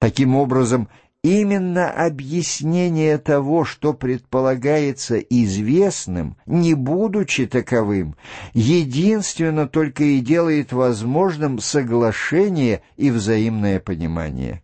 Таким образом, именно объяснение того, что предполагается известным, не будучи таковым, единственно только и делает возможным соглашение и взаимное понимание.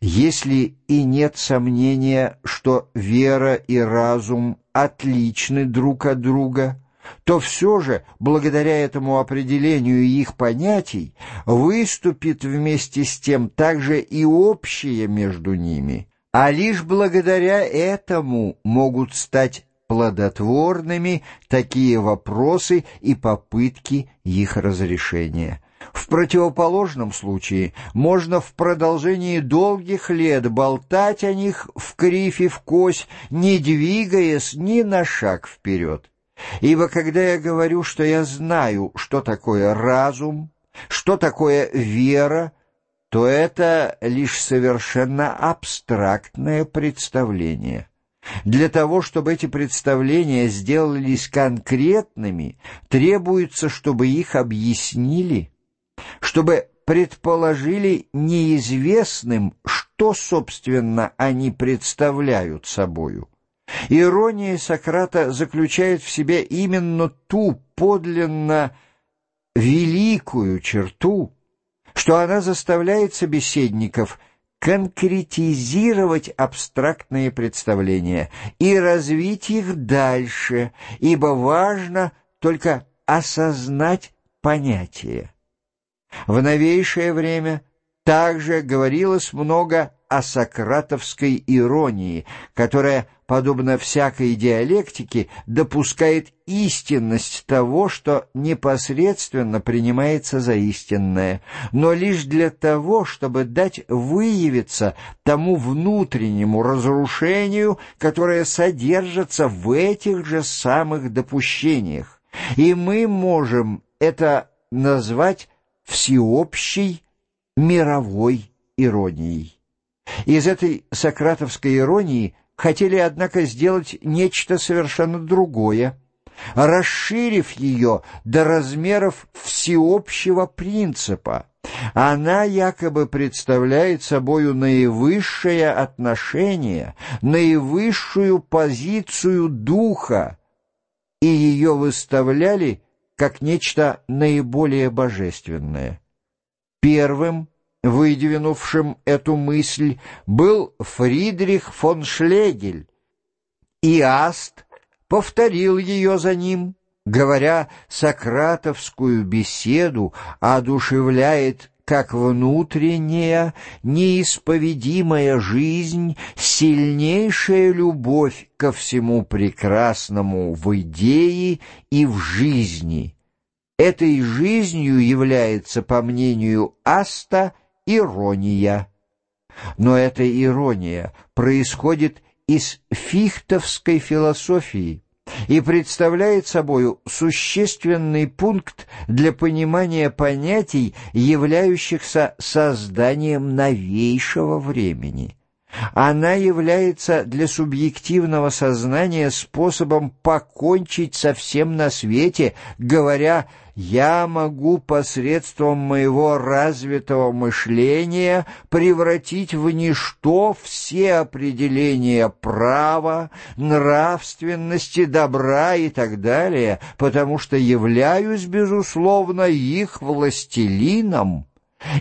Если и нет сомнения, что вера и разум отличны друг от друга, то все же, благодаря этому определению их понятий, выступит вместе с тем также и общее между ними, а лишь благодаря этому могут стать плодотворными такие вопросы и попытки их разрешения. В противоположном случае можно в продолжении долгих лет болтать о них в кривь и в кось, не двигаясь ни на шаг вперед. Ибо когда я говорю, что я знаю, что такое разум, что такое вера, то это лишь совершенно абстрактное представление. Для того, чтобы эти представления сделались конкретными, требуется, чтобы их объяснили, чтобы предположили неизвестным, что, собственно, они представляют собою. Ирония Сократа заключает в себе именно ту подлинно великую черту, что она заставляет собеседников конкретизировать абстрактные представления и развить их дальше, ибо важно только осознать понятие. В новейшее время также говорилось много о сократовской иронии, которая, подобно всякой диалектике, допускает истинность того, что непосредственно принимается за истинное, но лишь для того, чтобы дать выявиться тому внутреннему разрушению, которое содержится в этих же самых допущениях. И мы можем это назвать всеобщей мировой иронией. Из этой сократовской иронии хотели, однако, сделать нечто совершенно другое, расширив ее до размеров всеобщего принципа. Она якобы представляет собою наивысшее отношение, наивысшую позицию духа, и ее выставляли как нечто наиболее божественное. Первым выдвинувшим эту мысль, был Фридрих фон Шлегель, и Аст повторил ее за ним, говоря, сократовскую беседу одушевляет как внутренняя, неисповедимая жизнь, сильнейшая любовь ко всему прекрасному в идее и в жизни. Этой жизнью является, по мнению Аста, ирония. Но эта ирония происходит из фихтовской философии и представляет собою существенный пункт для понимания понятий, являющихся созданием новейшего времени. Она является для субъективного сознания способом покончить со всем на свете, говоря «я могу посредством моего развитого мышления превратить в ничто все определения права, нравственности, добра и так далее, потому что являюсь, безусловно, их властелином».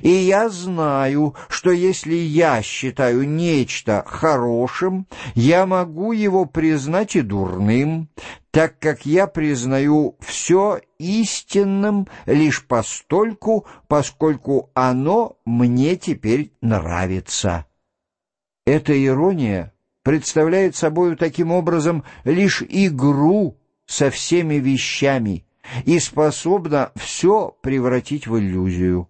И я знаю, что если я считаю нечто хорошим, я могу его признать и дурным, так как я признаю все истинным лишь постольку, поскольку оно мне теперь нравится. Эта ирония представляет собою таким образом лишь игру со всеми вещами и способна все превратить в иллюзию.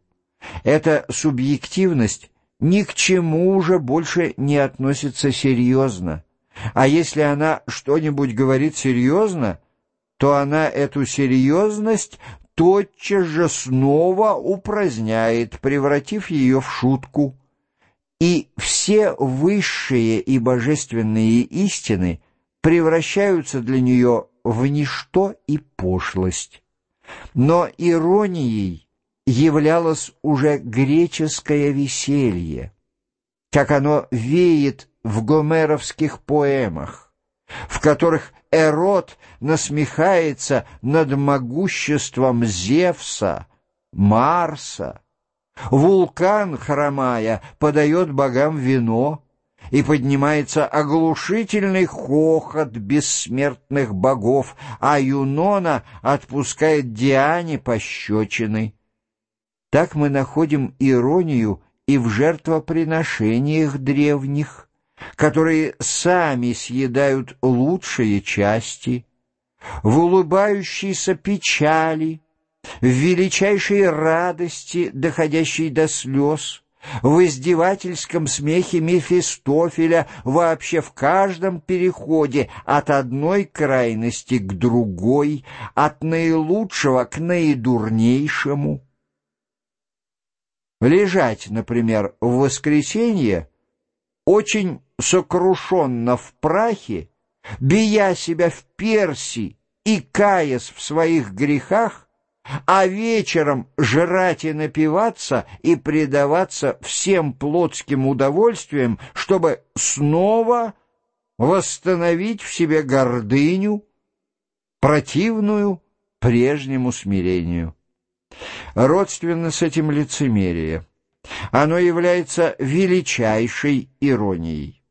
Эта субъективность ни к чему уже больше не относится серьезно. А если она что-нибудь говорит серьезно, то она эту серьезность тотчас же снова упраздняет, превратив ее в шутку. И все высшие и божественные истины превращаются для нее в ничто и пошлость. Но иронией являлось уже греческое веселье. как оно веет в гомеровских поэмах, в которых Эрот насмехается над могуществом Зевса, Марса. Вулкан, хромая, подает богам вино, и поднимается оглушительный хохот бессмертных богов, а Юнона отпускает Диане пощечины. Так мы находим иронию и в жертвоприношениях древних, которые сами съедают лучшие части, в улыбающейся печали, в величайшей радости, доходящей до слез, в издевательском смехе Мефистофеля, вообще в каждом переходе от одной крайности к другой, от наилучшего к наидурнейшему. Лежать, например, в воскресенье, очень сокрушенно в прахе, бия себя в перси и каясь в своих грехах, а вечером жрать и напиваться и предаваться всем плотским удовольствиям, чтобы снова восстановить в себе гордыню, противную прежнему смирению. Родственно с этим лицемерие. Оно является величайшей иронией.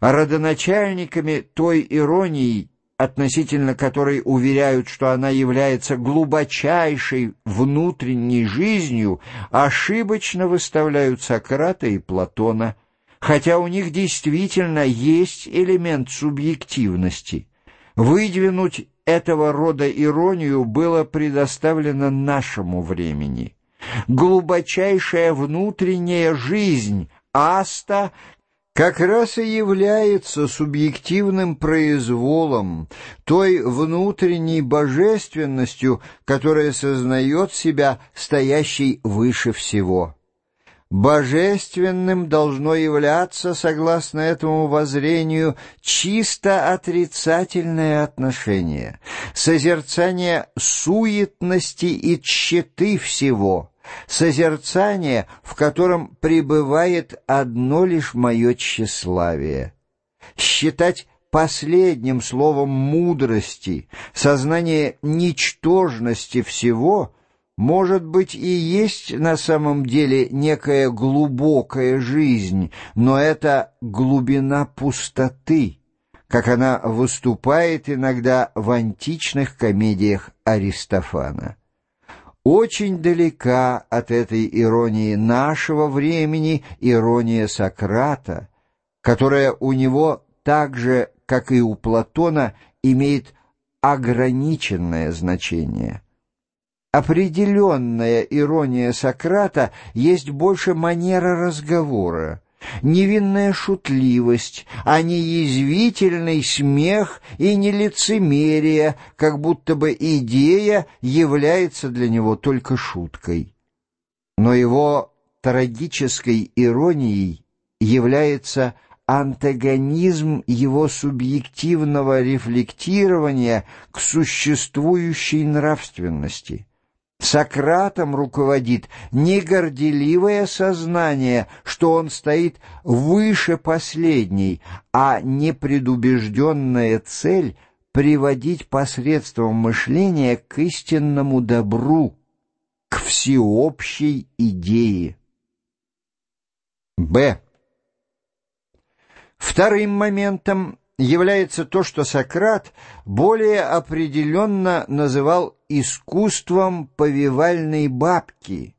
Родоначальниками той иронии относительно которой уверяют, что она является глубочайшей внутренней жизнью, ошибочно выставляют Сократа и Платона, хотя у них действительно есть элемент субъективности. Выдвинуть этого рода иронию было предоставлено нашему времени. Глубочайшая внутренняя жизнь Аста как раз и является субъективным произволом, той внутренней божественностью, которая сознает себя стоящей выше всего. Божественным должно являться, согласно этому воззрению, чисто отрицательное отношение, созерцание суетности и тщеты всего — созерцание, в котором пребывает одно лишь мое тщеславие. Считать последним словом мудрости, сознание ничтожности всего, может быть и есть на самом деле некая глубокая жизнь, но это глубина пустоты, как она выступает иногда в античных комедиях Аристофана. Очень далека от этой иронии нашего времени ирония Сократа, которая у него так же, как и у Платона, имеет ограниченное значение. Определенная ирония Сократа есть больше манера разговора, невинная шутливость, а не язвительный смех и не лицемерие, как будто бы идея является для него только шуткой. Но его трагической иронией является антагонизм его субъективного рефлектирования к существующей нравственности – Сократом руководит не горделивое сознание, что он стоит выше последней, а непредубежденная цель приводить посредством мышления к истинному добру, к всеобщей идее. Б. Вторым моментом является то, что Сократ более определенно называл искусством повивальной бабки,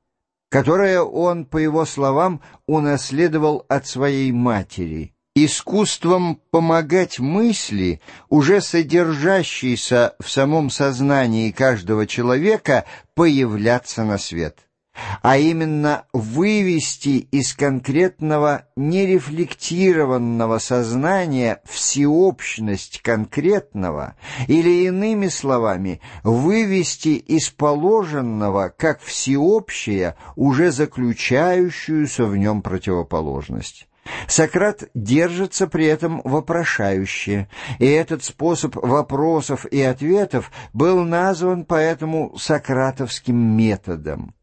которое он, по его словам, унаследовал от своей матери, искусством помогать мысли, уже содержащейся в самом сознании каждого человека, появляться на свет а именно вывести из конкретного нерефлектированного сознания всеобщность конкретного, или иными словами, вывести из положенного как всеобщее, уже заключающуюся в нем противоположность. Сократ держится при этом вопрошающе, и этот способ вопросов и ответов был назван поэтому сократовским методом.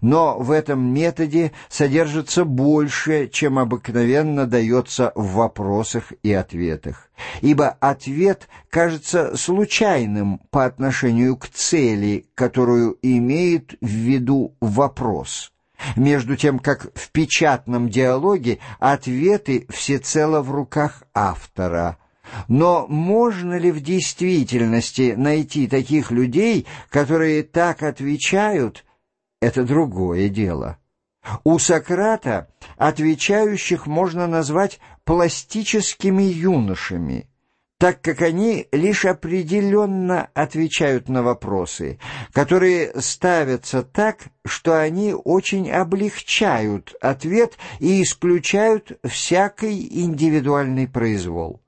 Но в этом методе содержится больше, чем обыкновенно дается в вопросах и ответах, ибо ответ кажется случайным по отношению к цели, которую имеет в виду вопрос. Между тем, как в печатном диалоге ответы всецело в руках автора – но можно ли в действительности найти таких людей, которые так отвечают, это другое дело. У Сократа отвечающих можно назвать пластическими юношами, так как они лишь определенно отвечают на вопросы, которые ставятся так, что они очень облегчают ответ и исключают всякий индивидуальный произвол.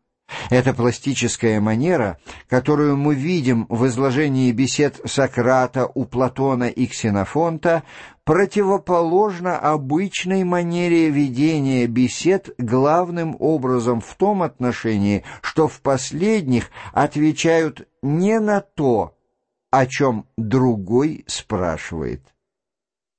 Эта пластическая манера, которую мы видим в изложении бесед Сократа у Платона и Ксенофонта, противоположна обычной манере ведения бесед главным образом в том отношении, что в последних отвечают не на то, о чем другой спрашивает.